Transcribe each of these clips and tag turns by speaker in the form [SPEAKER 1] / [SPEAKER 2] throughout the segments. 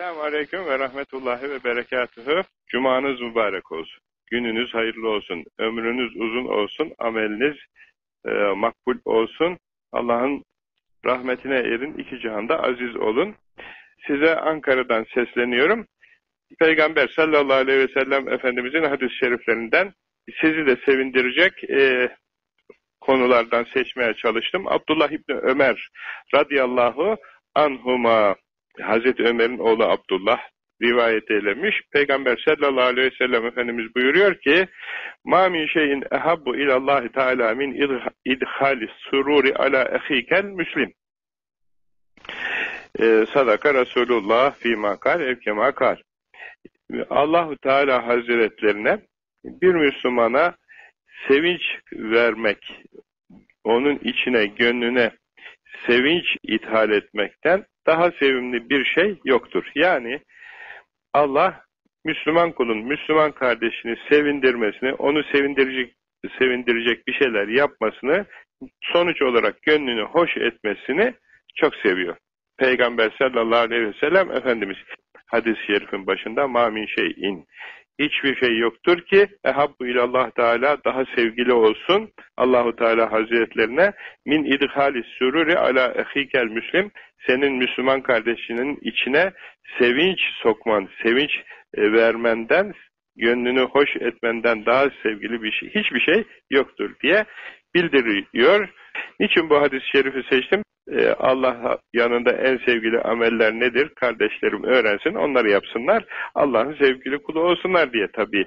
[SPEAKER 1] Selamun Aleyküm ve Rahmetullahi ve Berekatühü. Cumanız mübarek olsun. Gününüz hayırlı olsun. Ömrünüz uzun olsun. Ameliniz e, makbul olsun. Allah'ın rahmetine erin. iki cihanda aziz olun. Size Ankara'dan sesleniyorum. Peygamber sallallahu aleyhi ve sellem Efendimizin hadis-i şeriflerinden sizi de sevindirecek e, konulardan seçmeye çalıştım. Abdullah İbni Ömer radıyallahu anhuma Hazreti Ömer'in oğlu Abdullah rivayet eylemiş. Peygamber sallallahu aleyhi ve sellem Efendimiz buyuruyor ki مَا مِنْ شَيْءٍ اَحَبُّ اِلَى اللّٰهِ تَعَالَى مِنْ اِدْخَالِ السُّرُورِ عَلَى اَخ۪يكَ müslim. Ee, sadaka Resulullah fîmâ kal evkemâ kal. Allahu Teala Hazretlerine bir Müslümana sevinç vermek, onun içine, gönlüne sevinç ithal etmekten daha sevimli bir şey yoktur. Yani Allah Müslüman kulun, Müslüman kardeşini sevindirmesini, onu sevindirecek, sevindirecek bir şeyler yapmasını, sonuç olarak gönlünü hoş etmesini çok seviyor. Peygamber sallallahu aleyhi ve sellem Efendimiz hadis-i şerifin başında mamin şeyin hiçbir şey yoktur ki ehabbu ilallah Teala daha sevgili olsun Allahu Teala Hazretlerine min idhalis sururi ala ehikel müslim senin Müslüman kardeşinin içine sevinç sokman, sevinç e, vermenden, gönlünü hoş etmenden daha sevgili bir şey, hiçbir şey yoktur diye bildiriyor. Niçin bu hadis-i şerifi seçtim? Ee, Allah yanında en sevgili ameller nedir? Kardeşlerim öğrensin, onları yapsınlar. Allah'ın sevgili kulu olsunlar diye tabii.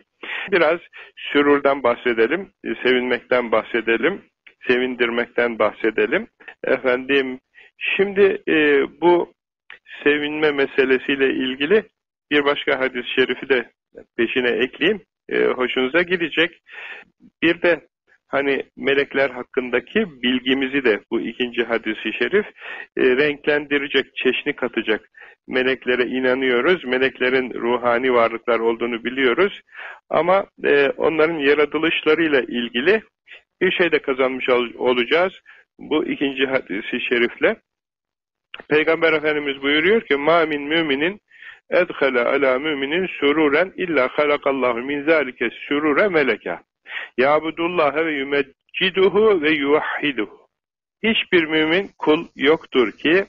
[SPEAKER 1] Biraz sürurdan bahsedelim, sevinmekten bahsedelim, sevindirmekten bahsedelim. Efendim, şimdi e, bu sevinme meselesiyle ilgili bir başka hadis-i şerifi de peşine ekleyeyim. E, hoşunuza gidecek. Bir de hani melekler hakkındaki bilgimizi de bu ikinci hadisi şerif e, renklendirecek, çeşni katacak. Meleklere inanıyoruz, meleklerin ruhani varlıklar olduğunu biliyoruz ama e, onların yaratılışlarıyla ilgili bir şey de kazanmış ol olacağız bu ikinci hadisi şerifle. Peygamber Efendimiz buyuruyor ki ma min müminin edhale ala müminin sururen illa halakallahu min zalike surure meleka. Yabudullaha ve yumecciduhu ve yuvahhiduhu. Hiçbir mümin kul yoktur ki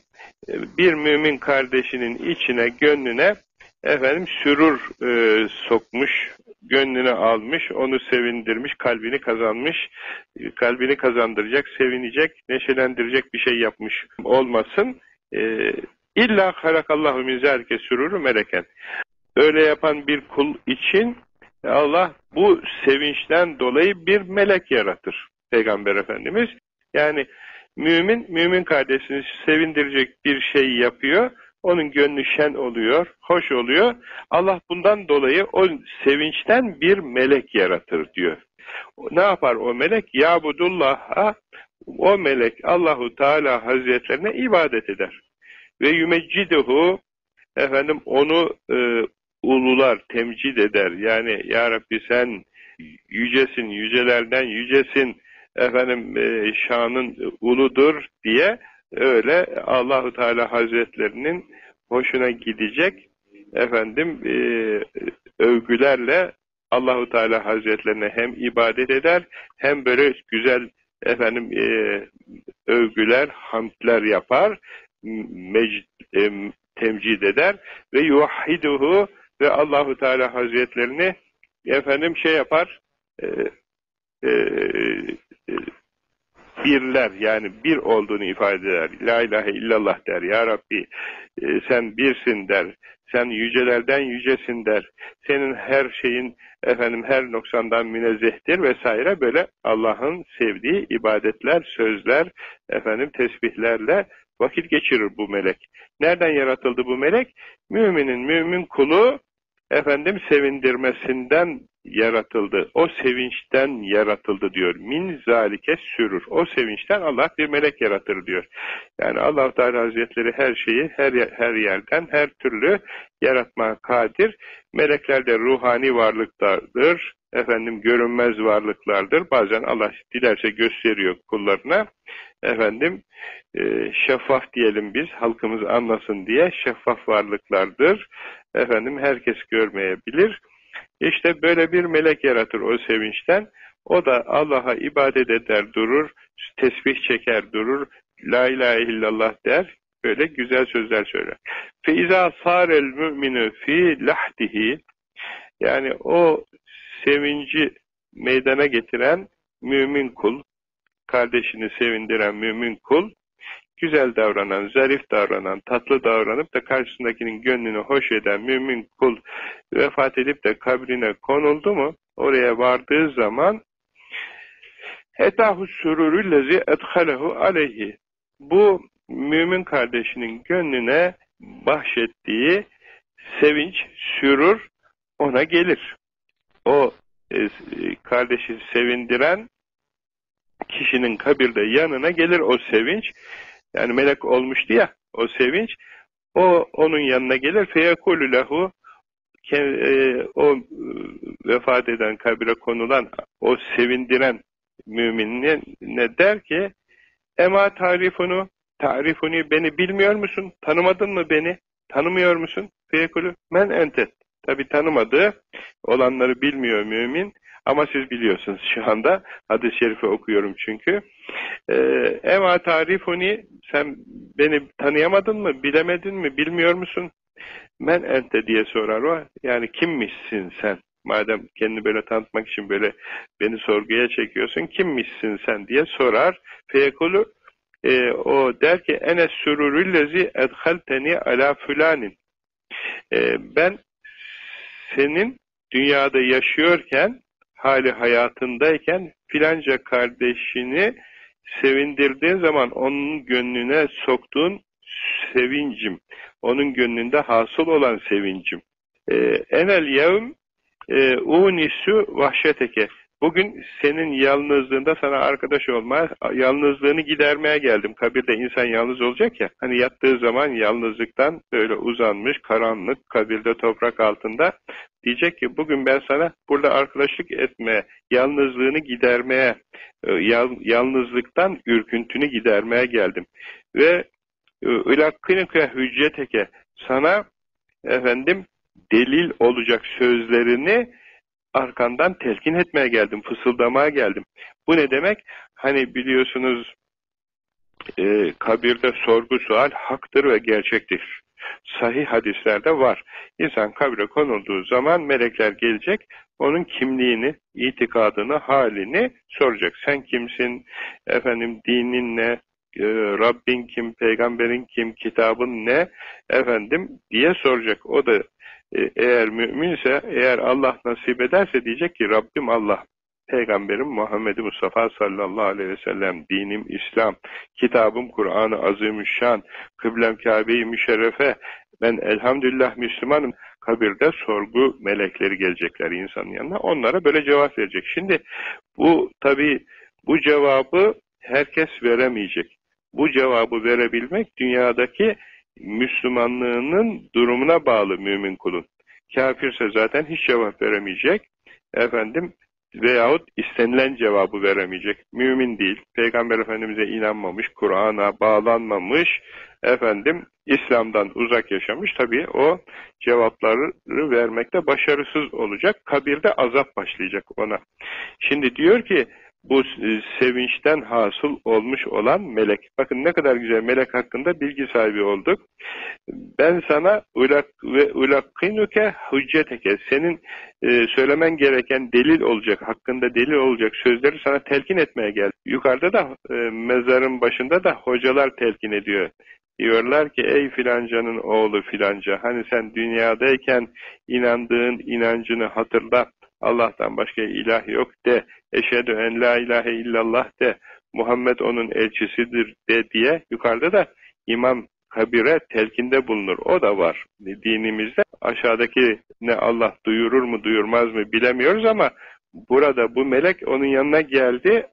[SPEAKER 1] bir mümin kardeşinin içine, gönlüne efendim sürur e, sokmuş, gönlüne almış, onu sevindirmiş, kalbini kazanmış, kalbini kazandıracak, sevinecek, neşelendirecek bir şey yapmış olmasın. E, İlla harakallahu min zerke süruru meleken. Öyle yapan bir kul için Allah bu sevinçten dolayı bir melek yaratır. Peygamber Efendimiz. Yani mümin, mümin kardeşini sevindirecek bir şey yapıyor. Onun gönlü şen oluyor, hoş oluyor. Allah bundan dolayı o sevinçten bir melek yaratır diyor. Ne yapar o melek? Yabudullah'a o melek Allahu Teala Hazretlerine ibadet eder. Ve yumecciduhu efendim onu e, ulular, temcid eder. Yani Ya Rabbi sen yücesin, yücelerden yücesin, efendim e, şanın uludur diye öyle Allahu Teala Hazretlerinin hoşuna gidecek efendim e, övgülerle Allahu Teala Hazretlerine hem ibadet eder hem böyle güzel efendim e, övgüler, hamdler yapar, mecd, e, temcid eder ve yuvahhiduhu ve Allahu Teala Hazretlerini efendim şey yapar e, e, e, birler yani bir olduğunu ifade eder. La ilahe illallah der. Ya Rabbi e, sen birsin der. Sen yücelerden yücesin der. Senin her şeyin efendim her noksandan münezzehtir vesaire böyle Allah'ın sevdiği ibadetler, sözler, efendim tesbihlerle vakit geçirir bu melek. Nereden yaratıldı bu melek? Müminin mümin kulu efendim sevindirmesinden yaratıldı. O sevinçten yaratıldı diyor. Min zalike sürür. O sevinçten Allah bir melek yaratır diyor. Yani Allah Teala Hazretleri her şeyi her her yerden her türlü yaratmaya kadir. Melekler de ruhani varlıklardır. Efendim görünmez varlıklardır. Bazen Allah dilerse gösteriyor kullarına. Efendim e, şeffaf diyelim biz halkımız anlasın diye şeffaf varlıklardır. Efendim herkes görmeyebilir. İşte böyle bir melek yaratır o sevinçten. O da Allah'a ibadet eder durur, tesbih çeker durur, la ilahe illallah der, böyle güzel sözler söyler. Feiza sarel müminu fi lahdihi yani o sevinci meydana getiren mümin kul, kardeşini sevindiren mümin kul, güzel davranan, zarif davranan, tatlı davranıp da karşısındakinin gönlünü hoş eden mümin kul vefat edip de kabrine konuldu mu, oraya vardığı zaman etahu sururüllezi edhalehu aleyhi bu mümin kardeşinin gönlüne bahşettiği sevinç, sürur ona gelir. O e, kardeşi sevindiren kişinin kabirde yanına gelir o sevinç. Yani melek olmuştu ya o sevinç. O onun yanına gelir. Feyekulü lehu e, o e, vefat eden kabire konulan o sevindiren müminine ne der ki Ema tarifunu tarifuni beni bilmiyor musun? Tanımadın mı beni? Tanımıyor musun? Feyekulü men entet. Tabi tanımadığı olanları bilmiyor mümin ama siz biliyorsunuz şu anda. Hadis-i şerifi okuyorum çünkü. Ee, Ema tarifuni sen beni tanıyamadın mı? Bilemedin mi? Bilmiyor musun? Men ente diye sorar o. Yani kimmişsin sen? Madem kendini böyle tanıtmak için böyle beni sorguya çekiyorsun, kimmişsin sen diye sorar. Feyekulu e, o der ki ene sürurüllezi edhalteni ala fülanin. E, ben senin dünyada yaşıyorken, hali hayatındayken filanca kardeşini sevindirdiğin zaman onun gönlüne soktuğun sevincim, onun gönlünde hasıl olan sevincim. E, enel yevm e, unisu vahşeteke. Bugün senin yalnızlığında sana arkadaş olma, yalnızlığını gidermeye geldim. Kabirde insan yalnız olacak ya, hani yattığı zaman yalnızlıktan böyle uzanmış, karanlık, kabirde toprak altında diyecek ki bugün ben sana burada arkadaşlık etmeye, yalnızlığını gidermeye, e, yalnızlıktan ürküntünü gidermeye geldim. Ve ılakkınıke hücceteke sana efendim delil olacak sözlerini arkandan telkin etmeye geldim, fısıldamaya geldim. Bu ne demek? Hani biliyorsunuz e, kabirde sorgu sual haktır ve gerçektir. Sahih hadislerde var. İnsan kabre konulduğu zaman melekler gelecek, onun kimliğini, itikadını, halini soracak. Sen kimsin, efendim dinin ne, e, Rabbin kim, peygamberin kim, kitabın ne, efendim diye soracak. O da eğer müminse, eğer Allah nasip ederse diyecek ki Rabbim Allah, Peygamberim Muhammed Mustafa sallallahu aleyhi ve sellem, dinim İslam, kitabım Kur'an-ı Azimüşşan, kıblem Kabe-i Müşerrefe, ben elhamdülillah Müslümanım. Kabirde sorgu melekleri gelecekler insanın yanına. Onlara böyle cevap verecek. Şimdi bu tabi bu cevabı herkes veremeyecek. Bu cevabı verebilmek dünyadaki Müslümanlığının durumuna bağlı mümin kulun. Kafirse zaten hiç cevap veremeyecek. Efendim veyahut istenilen cevabı veremeyecek. Mümin değil, Peygamber Efendimiz'e inanmamış, Kur'an'a bağlanmamış, efendim İslam'dan uzak yaşamış. Tabii o cevapları vermekte başarısız olacak. Kabirde azap başlayacak ona. Şimdi diyor ki bu e, sevinçten hasıl olmuş olan melek. Bakın ne kadar güzel melek hakkında bilgi sahibi olduk. Ben sana ulak ve ulakkinuke hücceteke senin e, söylemen gereken delil olacak, hakkında delil olacak sözleri sana telkin etmeye geldi. Yukarıda da e, mezarın başında da hocalar telkin ediyor. Diyorlar ki ey filancanın oğlu filanca hani sen dünyadayken inandığın inancını hatırla Allah'tan başka ilah yok de, eşhedü en la ilahe illallah de, Muhammed onun elçisidir de diye yukarıda da imam kabire telkinde bulunur. O da var dinimizde. Aşağıdaki ne Allah duyurur mu duyurmaz mı bilemiyoruz ama burada bu melek onun yanına geldi.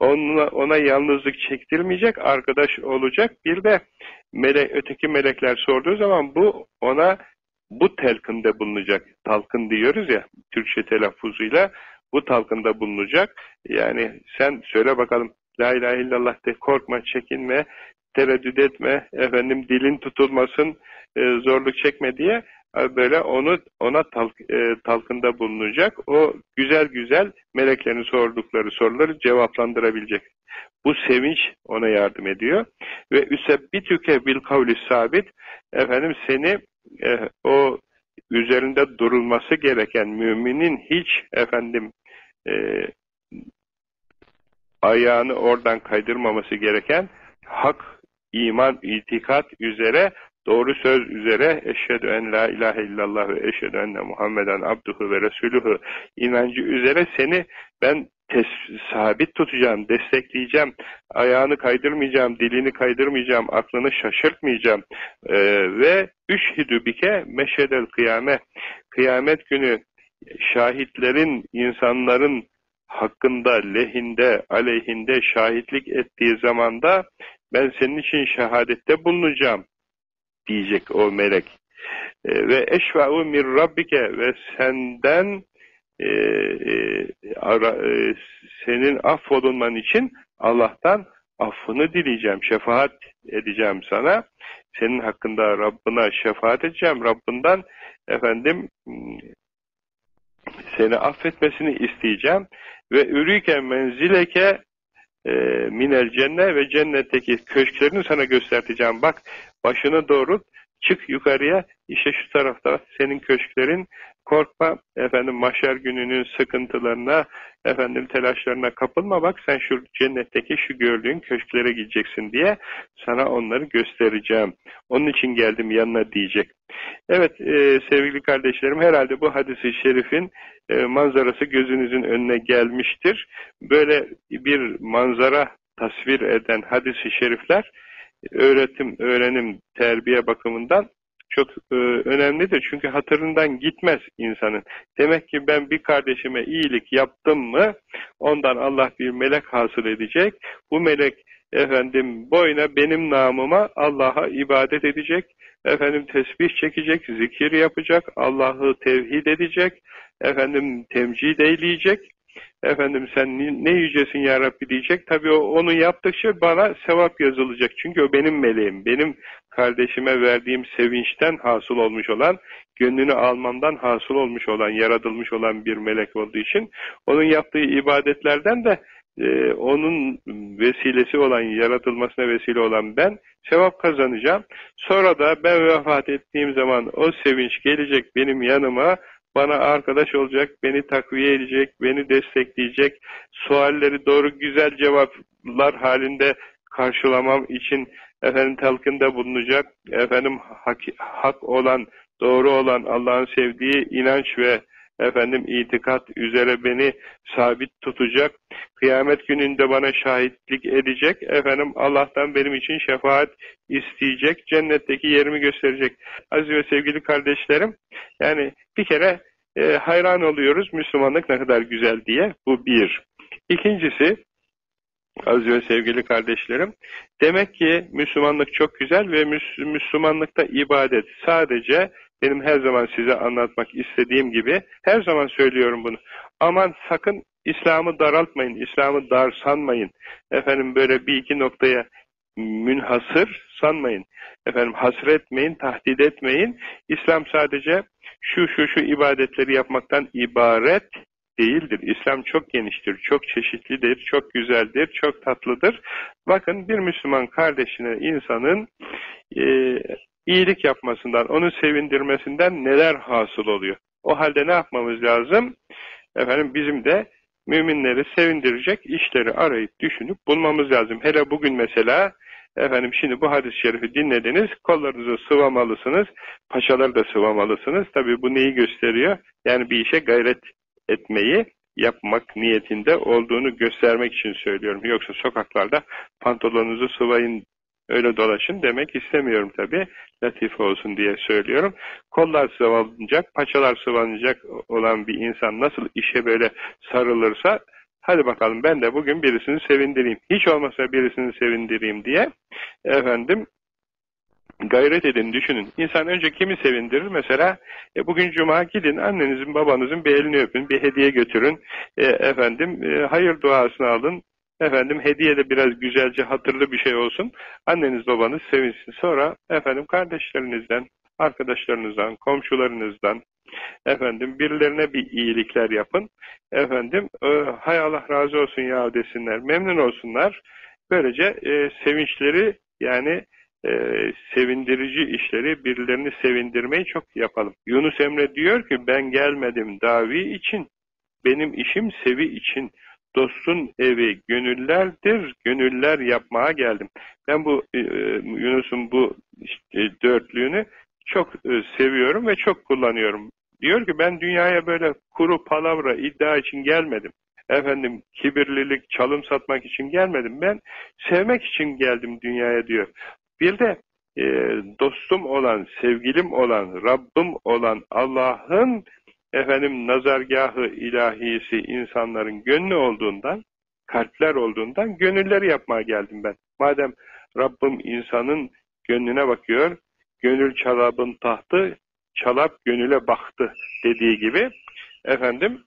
[SPEAKER 1] Ona, ona yalnızlık çektirmeyecek, arkadaş olacak. Bir de melek, öteki melekler sorduğu zaman bu ona bu telkinde bulunacak. Talkın diyoruz ya Türkçe telaffuzuyla. bu talkında bulunacak. Yani sen söyle bakalım La ilahe illallah de korkma, çekinme, tereddüt etme, efendim dilin tutulmasın, e, zorluk çekme diye e, böyle onu ona talk, e, talkında bulunacak. O güzel güzel meleklerin sordukları soruları cevaplandırabilecek. Bu sevinç ona yardım ediyor. Ve üsebbitüke bil kavli sabit efendim seni e, o üzerinde durulması gereken müminin hiç efendim e, ayağını oradan kaydırmaması gereken hak, iman, itikat üzere doğru söz üzere eşhedü en la ilahe illallah ve eşhedü enne Muhammeden abduhu ve resuluhu inancı üzere seni ben sabit tutacağım, destekleyeceğim, ayağını kaydırmayacağım, dilini kaydırmayacağım, aklını şaşırtmayacağım ee, ve üşhidü bike meşedel kıyame kıyamet günü şahitlerin, insanların hakkında, lehinde, aleyhinde şahitlik ettiği zamanda ben senin için şehadette bulunacağım diyecek o melek. E, ve eşfa'u min rabbike ve senden e, e, ara, e, senin affolunman için Allah'tan affını dileyeceğim, şefaat edeceğim sana. Senin hakkında Rabbına şefaat edeceğim. Rabbinden efendim seni affetmesini isteyeceğim ve ürüken menzileke e, minel cennet ve cennetteki köşklerini sana göstereceğim. Bak başını doğru çık yukarıya işte şu tarafta senin köşklerin korkma efendim mahşer gününün sıkıntılarına efendim telaşlarına kapılma bak sen şu cennetteki şu gördüğün köşklere gideceksin diye sana onları göstereceğim. Onun için geldim yanına diyecek. Evet e, sevgili kardeşlerim herhalde bu hadisi şerifin e, manzarası gözünüzün önüne gelmiştir. Böyle bir manzara tasvir eden hadisi şerifler öğretim, öğrenim, terbiye bakımından çok e, önemlidir. Çünkü hatırından gitmez insanın. Demek ki ben bir kardeşime iyilik yaptım mı ondan Allah bir melek hasıl edecek. Bu melek efendim boyuna benim namıma Allah'a ibadet edecek. Efendim tesbih çekecek, zikir yapacak, Allah'ı tevhid edecek, efendim temcid eyleyecek efendim sen ne yücesin ya Rabbi diyecek. Tabii o, onu yaptıkça bana sevap yazılacak. Çünkü o benim meleğim. Benim kardeşime verdiğim sevinçten hasıl olmuş olan, gönlünü almamdan hasıl olmuş olan, yaratılmış olan bir melek olduğu için onun yaptığı ibadetlerden de e, onun vesilesi olan, yaratılmasına vesile olan ben sevap kazanacağım. Sonra da ben vefat ettiğim zaman o sevinç gelecek benim yanıma, bana arkadaş olacak, beni takviye edecek, beni destekleyecek, sualleri doğru güzel cevaplar halinde karşılamam için efendim telkinde bulunacak, efendim hak, hak olan, doğru olan Allah'ın sevdiği inanç ve efendim itikat üzere beni sabit tutacak. Kıyamet gününde bana şahitlik edecek. Efendim Allah'tan benim için şefaat isteyecek. Cennetteki yerimi gösterecek. Aziz ve sevgili kardeşlerim, yani bir kere e, hayran oluyoruz Müslümanlık ne kadar güzel diye. Bu bir. İkincisi, aziz ve sevgili kardeşlerim, demek ki Müslümanlık çok güzel ve Müslümanlıkta ibadet sadece benim her zaman size anlatmak istediğim gibi, her zaman söylüyorum bunu. Aman sakın İslam'ı daraltmayın, İslam'ı dar sanmayın. Efendim böyle bir iki noktaya münhasır sanmayın. Efendim hasretmeyin, tahdit etmeyin. İslam sadece şu şu şu ibadetleri yapmaktan ibaret değildir. İslam çok geniştir, çok çeşitlidir, çok güzeldir, çok tatlıdır. Bakın bir Müslüman kardeşine insanın e, iyilik yapmasından, onu sevindirmesinden neler hasıl oluyor? O halde ne yapmamız lazım? Efendim bizim de müminleri sevindirecek işleri arayıp düşünüp bulmamız lazım. Hele bugün mesela efendim şimdi bu hadis-i şerifi dinlediniz, kollarınızı sıvamalısınız, paçaları da sıvamalısınız. Tabii bu neyi gösteriyor? Yani bir işe gayret etmeyi yapmak niyetinde olduğunu göstermek için söylüyorum. Yoksa sokaklarda pantolonunuzu sıvayın öyle dolaşın demek istemiyorum tabi. Latife olsun diye söylüyorum. Kollar sıvanacak, paçalar sıvanacak olan bir insan nasıl işe böyle sarılırsa hadi bakalım ben de bugün birisini sevindireyim. Hiç olmasa birisini sevindireyim diye efendim Gayret edin, düşünün. İnsan önce kimi sevindirir? Mesela e, bugün cuma gidin, annenizin, babanızın bir elini öpün, bir hediye götürün. E, efendim, e, hayır duasını alın. Efendim, hediye de biraz güzelce hatırlı bir şey olsun. Anneniz, babanız sevinsin. Sonra efendim kardeşlerinizden, arkadaşlarınızdan, komşularınızdan, efendim birilerine bir iyilikler yapın. Efendim, e, hay Allah razı olsun ya desinler, memnun olsunlar. Böylece e, sevinçleri yani e, sevindirici işleri, birilerini sevindirmeyi çok yapalım. Yunus Emre diyor ki ben gelmedim davi için, benim işim sevi için. Dostun evi gönüllerdir, gönüller yapmaya geldim. Ben bu e, Yunus'un bu işte, dörtlüğünü çok e, seviyorum ve çok kullanıyorum. Diyor ki ben dünyaya böyle kuru palavra iddia için gelmedim. Efendim kibirlilik, çalım satmak için gelmedim. Ben sevmek için geldim dünyaya diyor. Bir de e, dostum olan, sevgilim olan, Rabbim olan Allah'ın efendim nazargahı ilahisi insanların gönlü olduğundan, kalpler olduğundan gönülleri yapmaya geldim ben. Madem Rabbim insanın gönlüne bakıyor, gönül çalabın tahtı, çalap gönüle baktı dediği gibi efendim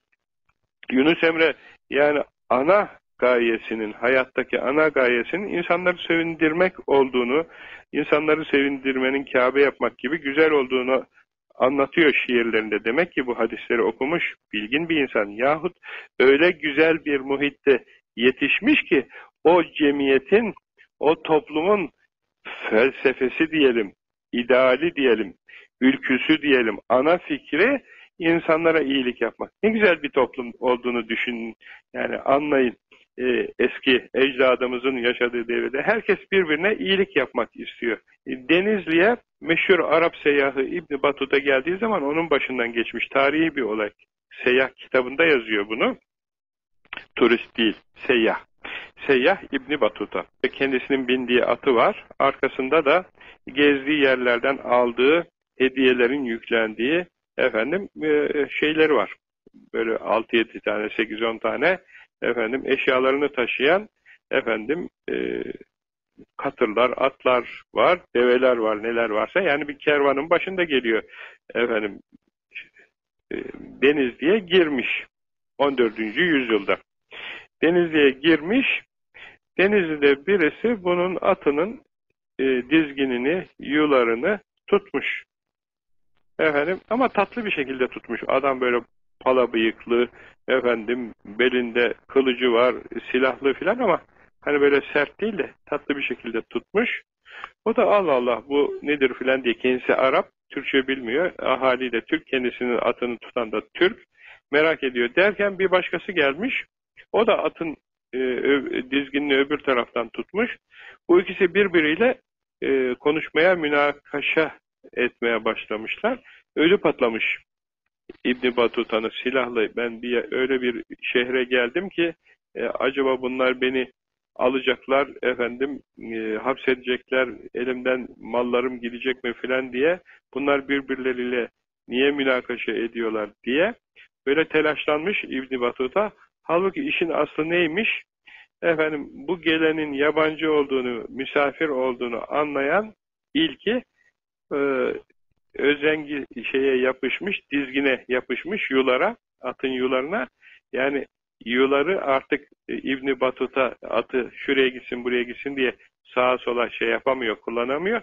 [SPEAKER 1] Yunus Emre yani ana gayesinin, hayattaki ana gayesinin insanları sevindirmek olduğunu, insanları sevindirmenin Kabe yapmak gibi güzel olduğunu anlatıyor şiirlerinde. Demek ki bu hadisleri okumuş bilgin bir insan. Yahut öyle güzel bir muhitte yetişmiş ki o cemiyetin, o toplumun felsefesi diyelim, ideali diyelim, ülküsü diyelim, ana fikri insanlara iyilik yapmak. Ne güzel bir toplum olduğunu düşünün. Yani anlayın e, eski ecdadımızın yaşadığı devirde herkes birbirine iyilik yapmak istiyor. E, Denizli'ye meşhur Arap seyyahı İbn Battuta geldiği zaman onun başından geçmiş tarihi bir olay. Seyyah kitabında yazıyor bunu. Turist değil, seyyah. Seyyah İbni Batuta. Kendisinin bindiği atı var. Arkasında da gezdiği yerlerden aldığı hediyelerin yüklendiği efendim e, şeyleri var. Böyle 6-7 tane, 8-10 tane efendim eşyalarını taşıyan efendim e, katırlar, atlar var, develer var, neler varsa yani bir kervanın başında geliyor efendim e, Denizli'ye girmiş 14. yüzyılda. Denizli'ye girmiş Denizli'de birisi bunun atının e, dizginini, yularını tutmuş. Efendim ama tatlı bir şekilde tutmuş. Adam böyle pala bıyıklı, efendim belinde kılıcı var, silahlı filan ama hani böyle sert değil de tatlı bir şekilde tutmuş. O da Allah Allah bu nedir filan diye kendisi Arap, Türkçe bilmiyor. Ahaliyle Türk, kendisinin atını tutan da Türk. Merak ediyor derken bir başkası gelmiş. O da atın e, dizginini öbür taraftan tutmuş. Bu ikisi birbiriyle e, konuşmaya, münakaşa etmeye başlamışlar. Ölü patlamış İbn Batuta'nın silahlı. Ben bir öyle bir şehre geldim ki e, acaba bunlar beni alacaklar efendim e, hapsedecekler elimden mallarım gidecek mi filan diye. Bunlar birbirleriyle niye münakaşa ediyorlar diye böyle telaşlanmış İbn Batuta. Halbuki işin aslı neymiş? Efendim bu gelenin yabancı olduğunu misafir olduğunu anlayan ilki e, özengi şeye yapışmış, dizgine yapışmış yulara, atın yularına. Yani yuları artık e, İbni Batuta atı şuraya gitsin buraya gitsin diye sağa sola şey yapamıyor, kullanamıyor.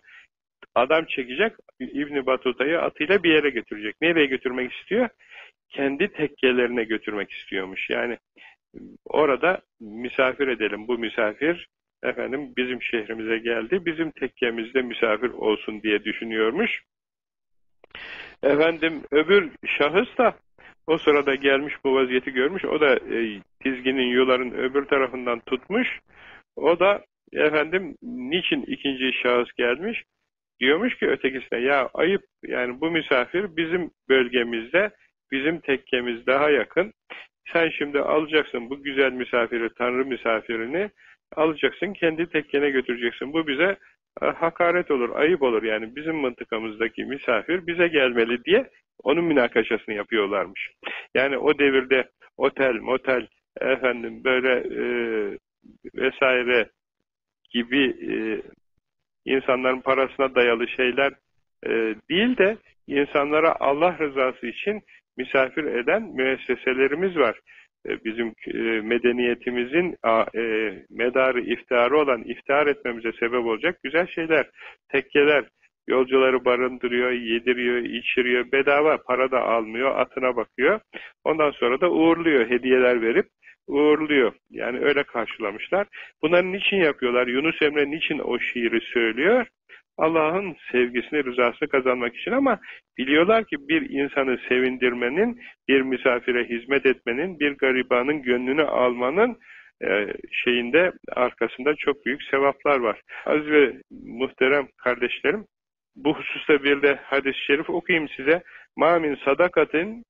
[SPEAKER 1] Adam çekecek, İbni Batuta'yı atıyla bir yere götürecek. Nereye götürmek istiyor? Kendi tekkelerine götürmek istiyormuş. Yani orada misafir edelim. Bu misafir efendim bizim şehrimize geldi. Bizim tekkemizde misafir olsun diye düşünüyormuş. Efendim öbür şahıs da o sırada gelmiş bu vaziyeti görmüş. O da e, dizginin yuların öbür tarafından tutmuş. O da efendim niçin ikinci şahıs gelmiş? Diyormuş ki ötekisine ya ayıp yani bu misafir bizim bölgemizde bizim tekkemiz daha yakın. Sen şimdi alacaksın bu güzel misafiri, tanrı misafirini alacaksın kendi tekkene götüreceksin. Bu bize hakaret olur, ayıp olur. Yani bizim mıntıkamızdaki misafir bize gelmeli diye onun münakaşasını yapıyorlarmış. Yani o devirde otel, motel, efendim böyle e, vesaire gibi e, insanların parasına dayalı şeyler e, değil de insanlara Allah rızası için misafir eden müesseselerimiz var. E, bizim e, medeniyetimizin e, medarı iftiharı olan iftihar etmemize sebep olacak güzel şeyler, tekkeler, yolcuları barındırıyor, yediriyor, içiriyor, bedava para da almıyor, atına bakıyor. Ondan sonra da uğurluyor, hediyeler verip uğurluyor. Yani öyle karşılamışlar. Bunların niçin yapıyorlar? Yunus Emre niçin o şiiri söylüyor? Allah'ın sevgisini, rızasını kazanmak için ama biliyorlar ki bir insanı sevindirmenin, bir misafire hizmet etmenin, bir garibanın gönlünü almanın e, şeyinde arkasında çok büyük sevaplar var. Az ve muhterem kardeşlerim, bu hususta bir de hadis-i şerif okuyayım size. Ma min sadakatin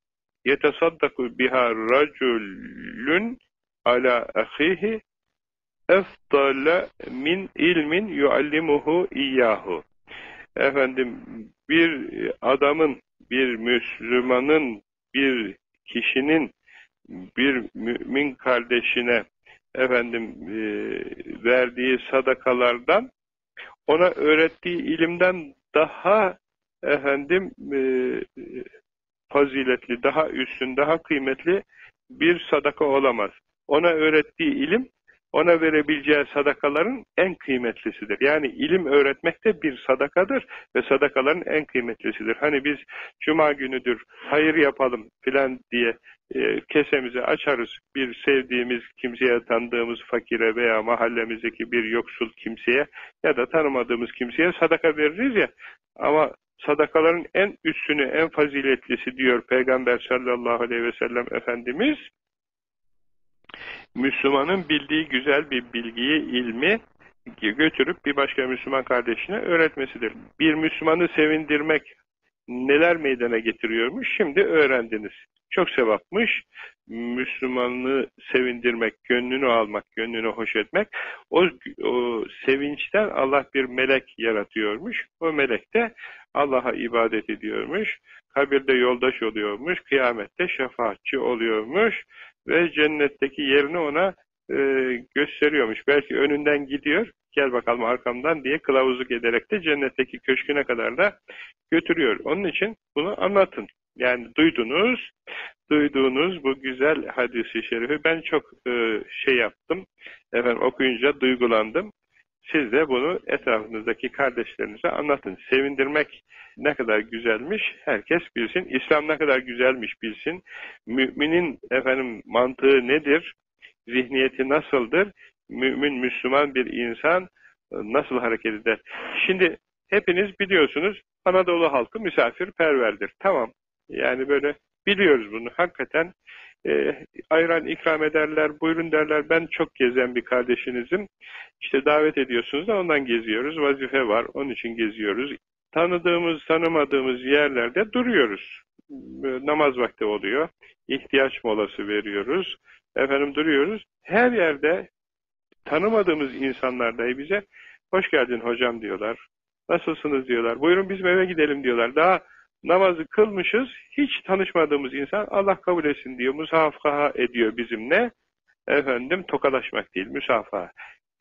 [SPEAKER 1] yetesaddaku biha raculun ala ahihi efdale min ilmin yuallimuhu iyyahu. Efendim bir adamın, bir Müslümanın, bir kişinin bir mümin kardeşine efendim e, verdiği sadakalardan ona öğrettiği ilimden daha efendim e, faziletli, daha üstün, daha kıymetli bir sadaka olamaz. Ona öğrettiği ilim ona verebileceği sadakaların en kıymetlisidir. Yani ilim öğretmek de bir sadakadır ve sadakaların en kıymetlisidir. Hani biz cuma günüdür hayır yapalım filan diye e, kesemizi açarız bir sevdiğimiz kimseye tanıdığımız fakire veya mahallemizdeki bir yoksul kimseye ya da tanımadığımız kimseye sadaka veririz ya ama sadakaların en üstünü en faziletlisi diyor Peygamber sallallahu aleyhi ve sellem Efendimiz Müslümanın bildiği güzel bir bilgiyi, ilmi götürüp bir başka Müslüman kardeşine öğretmesidir. Bir Müslümanı sevindirmek neler meydana getiriyormuş şimdi öğrendiniz. Çok sevapmış. Müslümanlığı sevindirmek, gönlünü almak, gönlünü hoş etmek. O, o sevinçten Allah bir melek yaratıyormuş. O melek de Allah'a ibadet ediyormuş. Kabirde yoldaş oluyormuş. Kıyamette şefaatçi oluyormuş ve cennetteki yerini ona e, gösteriyormuş. Belki önünden gidiyor, gel bakalım arkamdan diye kılavuzluk ederek de cennetteki köşküne kadar da götürüyor. Onun için bunu anlatın. Yani duydunuz, duyduğunuz bu güzel hadisi şerifi ben çok e, şey yaptım, efendim okuyunca duygulandım. Siz de bunu etrafınızdaki kardeşlerinize anlatın. Sevindirmek ne kadar güzelmiş herkes bilsin. İslam ne kadar güzelmiş bilsin. Müminin efendim mantığı nedir? Zihniyeti nasıldır? Mümin, Müslüman bir insan nasıl hareket eder? Şimdi hepiniz biliyorsunuz Anadolu halkı misafirperverdir. Tamam. Yani böyle biliyoruz bunu. Hakikaten e, ayran ikram ederler, buyurun derler. Ben çok gezen bir kardeşinizim. İşte davet ediyorsunuz da ondan geziyoruz. Vazife var, onun için geziyoruz. Tanıdığımız, tanımadığımız yerlerde duruyoruz. E, namaz vakti oluyor. İhtiyaç molası veriyoruz. Efendim duruyoruz. Her yerde tanımadığımız insanlar bize hoş geldin hocam diyorlar. Nasılsınız diyorlar. Buyurun bizim eve gidelim diyorlar. Daha namazı kılmışız, hiç tanışmadığımız insan Allah kabul etsin diyor, musafaha ediyor bizimle. Efendim tokalaşmak değil, musafaha.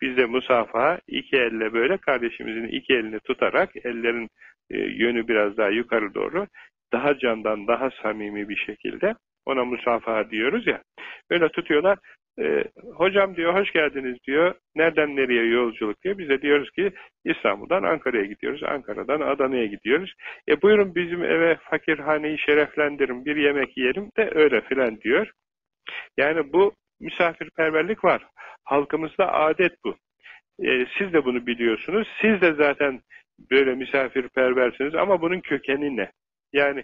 [SPEAKER 1] Biz de musafaha iki elle böyle kardeşimizin iki elini tutarak ellerin e, yönü biraz daha yukarı doğru daha candan daha samimi bir şekilde ona musafaha diyoruz ya. Böyle tutuyorlar. E, hocam diyor hoş geldiniz diyor. Nereden nereye yolculuk diyor. Biz de diyoruz ki İstanbul'dan Ankara'ya gidiyoruz. Ankara'dan Adana'ya gidiyoruz. E buyurun bizim eve fakirhaneyi şereflendirin bir yemek yiyelim de öyle filan diyor. Yani bu misafirperverlik var. Halkımızda adet bu. E, siz de bunu biliyorsunuz. Siz de zaten böyle misafirperversiniz ama bunun kökeni ne? Yani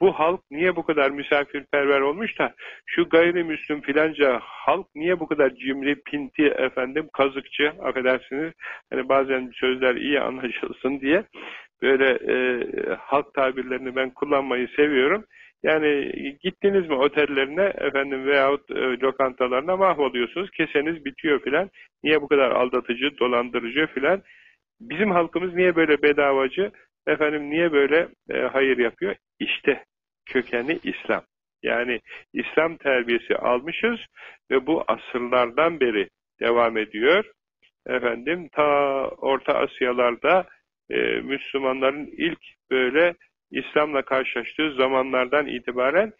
[SPEAKER 1] bu halk niye bu kadar misafirperver olmuş da şu gayrimüslim filanca halk niye bu kadar cimri, pinti, efendim kazıkçı, affedersiniz hani bazen sözler iyi anlaşılsın diye böyle e, halk tabirlerini ben kullanmayı seviyorum. Yani gittiniz mi otellerine efendim veyahut e, lokantalarına mahvoluyorsunuz. Keseniz bitiyor filan. Niye bu kadar aldatıcı, dolandırıcı filan? Bizim halkımız niye böyle bedavacı? Efendim niye böyle e, hayır yapıyor? İşte kökeni İslam. Yani İslam terbiyesi almışız ve bu asırlardan beri devam ediyor. efendim ta Orta Asyalarda e, Müslümanların ilk böyle İslam'la karşılaştığı zamanlardan itibaren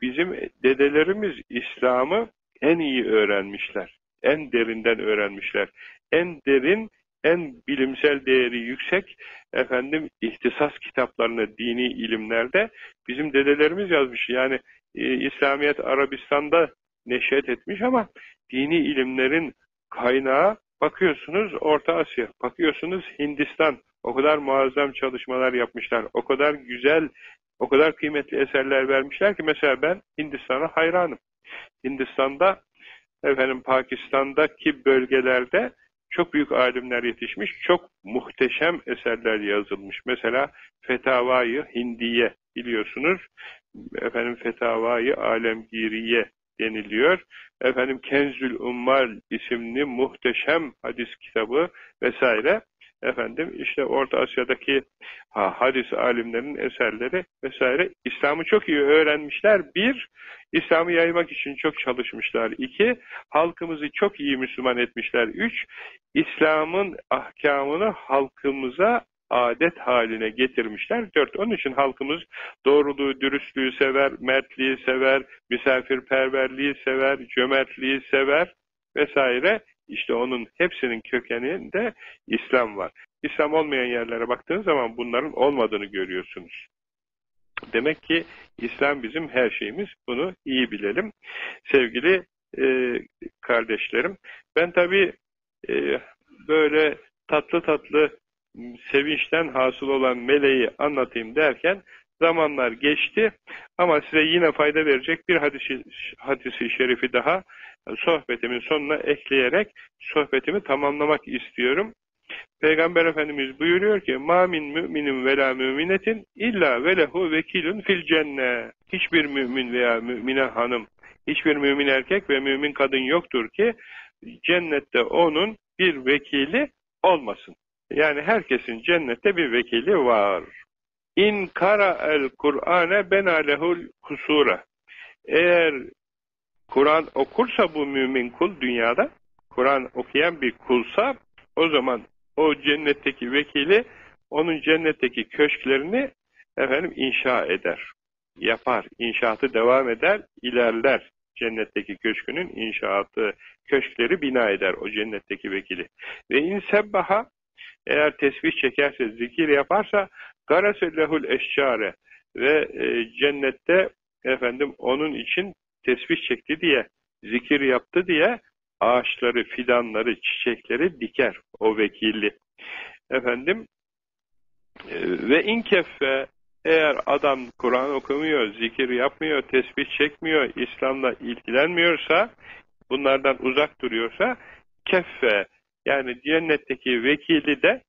[SPEAKER 1] bizim dedelerimiz İslam'ı en iyi öğrenmişler. En derinden öğrenmişler. En derin, en bilimsel değeri yüksek efendim ihtisas kitaplarını dini ilimlerde bizim dedelerimiz yazmış. Yani e, İslamiyet Arabistan'da neşet etmiş ama dini ilimlerin kaynağı bakıyorsunuz Orta Asya, bakıyorsunuz Hindistan. O kadar muazzam çalışmalar yapmışlar. O kadar güzel, o kadar kıymetli eserler vermişler ki mesela ben Hindistan'a hayranım. Hindistan'da efendim Pakistan'daki bölgelerde çok büyük alimler yetişmiş, çok muhteşem eserler yazılmış. Mesela Fetavayı Hindiye biliyorsunuz. Efendim Fetavayı Alemgiriye deniliyor. Efendim Kenzül Ummal isimli muhteşem hadis kitabı vesaire. Efendim işte Orta Asya'daki ha, hadis alimlerinin eserleri vesaire İslam'ı çok iyi öğrenmişler. Bir, İslam'ı yaymak için çok çalışmışlar. İki, halkımızı çok iyi Müslüman etmişler. Üç, İslam'ın ahkamını halkımıza adet haline getirmişler. Dört, onun için halkımız doğruluğu, dürüstlüğü sever, mertliği sever, misafirperverliği sever, cömertliği sever vesaire. İşte onun hepsinin kökeninde İslam var. İslam olmayan yerlere baktığınız zaman bunların olmadığını görüyorsunuz. Demek ki İslam bizim her şeyimiz. Bunu iyi bilelim. Sevgili e, kardeşlerim, ben tabii e, böyle tatlı tatlı sevinçten hasıl olan meleği anlatayım derken zamanlar geçti ama size yine fayda verecek bir hadisi, hadisi şerifi daha sohbetimin sonuna ekleyerek sohbetimi tamamlamak istiyorum. Peygamber Efendimiz buyuruyor ki ma min müminin ve müminetin illa velehu vekilun fil cenne. Hiçbir mümin veya mümine hanım, hiçbir mümin erkek ve mümin kadın yoktur ki cennette onun bir vekili olmasın. Yani herkesin cennette bir vekili var. İn kara el Kur'ane bena lehul kusura. Eğer Kur'an okursa bu mümin kul dünyada, Kur'an okuyan bir kulsa, o zaman o cennetteki vekili onun cennetteki köşklerini efendim inşa eder. Yapar, inşaatı devam eder, ilerler. Cennetteki köşkünün inşaatı, köşkleri bina eder o cennetteki vekili. Ve insebbaha eğer tesbih çekerse, zikir yaparsa garesellehul eşşare ve e, cennette efendim onun için tesbih çekti diye, zikir yaptı diye ağaçları, fidanları, çiçekleri diker o vekilli. Efendim e, ve inkeffe eğer adam Kur'an okumuyor, zikir yapmıyor, tesbih çekmiyor, İslam'la ilgilenmiyorsa, bunlardan uzak duruyorsa, keffe yani cennetteki vekili de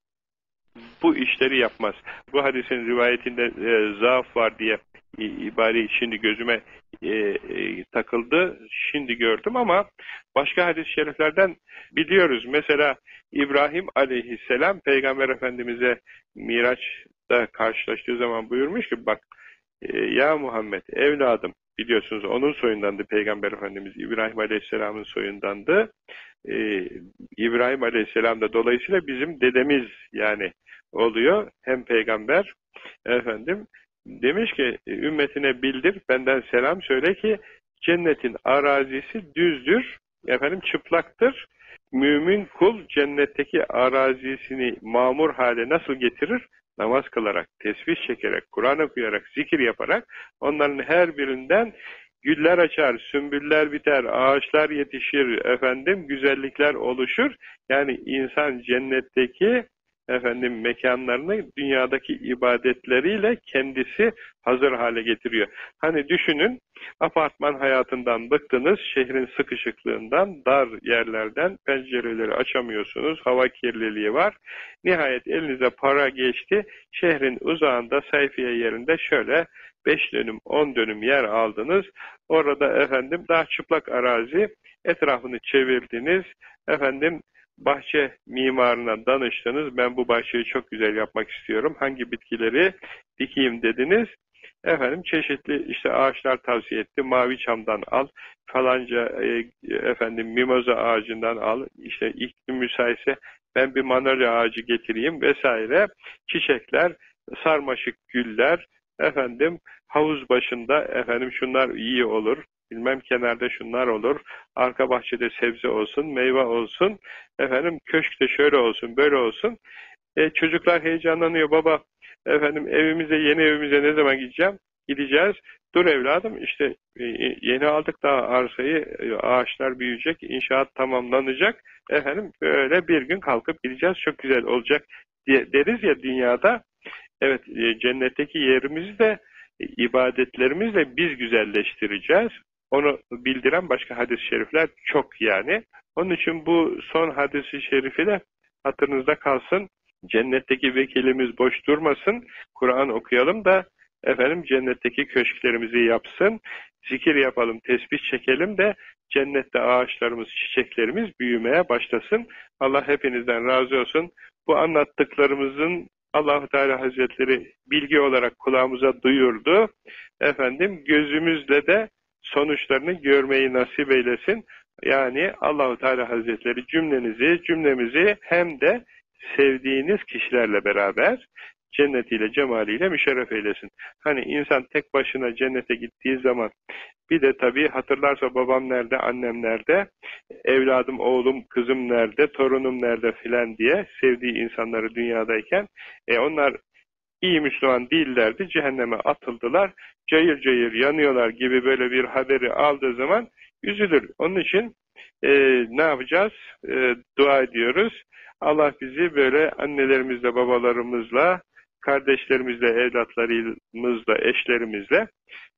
[SPEAKER 1] bu işleri yapmaz. Bu hadisin rivayetinde e, zaaf var diye ibare şimdi gözüme e, e, takıldı. Şimdi gördüm ama başka hadis-i şeriflerden biliyoruz. Mesela İbrahim aleyhisselam Peygamber Efendimiz'e Miraç'ta karşılaştığı zaman buyurmuş ki bak e, ya Muhammed evladım biliyorsunuz onun soyundandı Peygamber Efendimiz İbrahim Aleyhisselam'ın soyundandı. Ee, İbrahim Aleyhisselam da dolayısıyla bizim dedemiz yani oluyor. Hem peygamber efendim demiş ki ümmetine bildir benden selam söyle ki cennetin arazisi düzdür efendim çıplaktır. Mümin kul cennetteki arazisini mamur hale nasıl getirir? Namaz kılarak, tesbih çekerek, Kur'an okuyarak, zikir yaparak onların her birinden güller açar, sümbüller biter, ağaçlar yetişir, efendim güzellikler oluşur. Yani insan cennetteki efendim mekanlarını dünyadaki ibadetleriyle kendisi hazır hale getiriyor. Hani düşünün apartman hayatından bıktınız, şehrin sıkışıklığından, dar yerlerden pencereleri açamıyorsunuz, hava kirliliği var. Nihayet elinize para geçti, şehrin uzağında sayfiye yerinde şöyle 5 dönüm 10 dönüm yer aldınız. Orada efendim daha çıplak arazi etrafını çevirdiniz. Efendim bahçe mimarına danıştınız. Ben bu bahçeyi çok güzel yapmak istiyorum. Hangi bitkileri dikeyim dediniz. efendim çeşitli işte ağaçlar tavsiye etti. Mavi çamdan al, falanca e, efendim mimoza ağacından al, işte iklim müsaitse ben bir manolya ağacı getireyim vesaire. Çiçekler, sarmaşık güller, efendim havuz başında efendim şunlar iyi olur, bilmem kenarda şunlar olur, arka bahçede sebze olsun, meyve olsun, efendim köşkte şöyle olsun, böyle olsun. E, çocuklar heyecanlanıyor, baba efendim evimize, yeni evimize ne zaman gideceğim? Gideceğiz. Dur evladım işte e, e, yeni aldık daha arsayı, e, ağaçlar büyüyecek, inşaat tamamlanacak. Efendim böyle bir gün kalkıp gideceğiz, çok güzel olacak diye deriz ya dünyada. Evet cennetteki yerimizi de ibadetlerimizle biz güzelleştireceğiz. Onu bildiren başka hadis-i şerifler çok yani. Onun için bu son hadis-i şerifi de hatırınızda kalsın. Cennetteki vekilimiz boş durmasın. Kur'an okuyalım da efendim cennetteki köşklerimizi yapsın. Zikir yapalım, tesbih çekelim de cennette ağaçlarımız, çiçeklerimiz büyümeye başlasın. Allah hepinizden razı olsun. Bu anlattıklarımızın Allahu Teala Hazretleri bilgi olarak kulağımıza duyurdu. Efendim gözümüzle de sonuçlarını görmeyi nasip eylesin. Yani Allahu Teala Hazretleri cümlenizi, cümlemizi hem de sevdiğiniz kişilerle beraber cennetiyle, cemaliyle müşerref eylesin. Hani insan tek başına cennete gittiği zaman bir de tabii hatırlarsa babam nerede, annem nerede, evladım, oğlum, kızım nerede, torunum nerede filan diye sevdiği insanları dünyadayken e onlar iyi Müslüman değillerdi, cehenneme atıldılar, cayır cayır yanıyorlar gibi böyle bir haberi aldığı zaman üzülür. Onun için e, ne yapacağız? E, dua ediyoruz. Allah bizi böyle annelerimizle, babalarımızla, kardeşlerimizle, evlatlarımızla, eşlerimizle,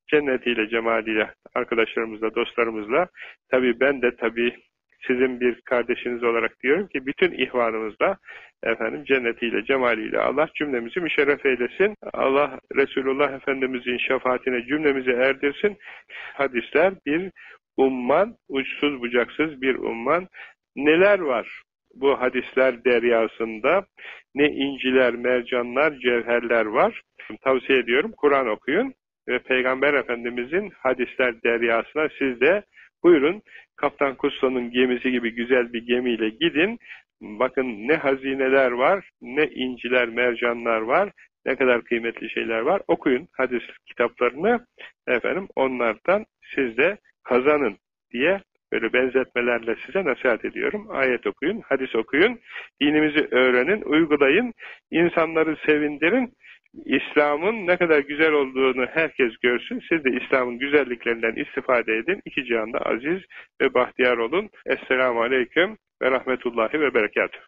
[SPEAKER 1] cennetiyle, cemaliyle, arkadaşlarımızla, dostlarımızla, tabi ben de tabi sizin bir kardeşiniz olarak diyorum ki bütün ihvanımızla efendim cennetiyle, cemaliyle Allah cümlemizi müşerref eylesin. Allah Resulullah Efendimizin şefaatine cümlemizi erdirsin. Hadisler bir umman, uçsuz bucaksız bir umman. Neler var? bu hadisler deryasında ne inciler, mercanlar, cevherler var. Tavsiye ediyorum Kur'an okuyun ve Peygamber Efendimizin hadisler deryasına siz de buyurun Kaptan Kusso'nun gemisi gibi güzel bir gemiyle gidin. Bakın ne hazineler var, ne inciler, mercanlar var, ne kadar kıymetli şeyler var. Okuyun hadis kitaplarını efendim onlardan siz de kazanın diye Böyle benzetmelerle size nasihat ediyorum. Ayet okuyun, hadis okuyun, dinimizi öğrenin, uygulayın, insanları sevindirin. İslam'ın ne kadar güzel olduğunu herkes görsün. Siz de İslam'ın güzelliklerinden istifade edin. İki cihanda aziz ve bahtiyar olun. Esselamu Aleyküm ve Rahmetullahi ve Berekatuhu.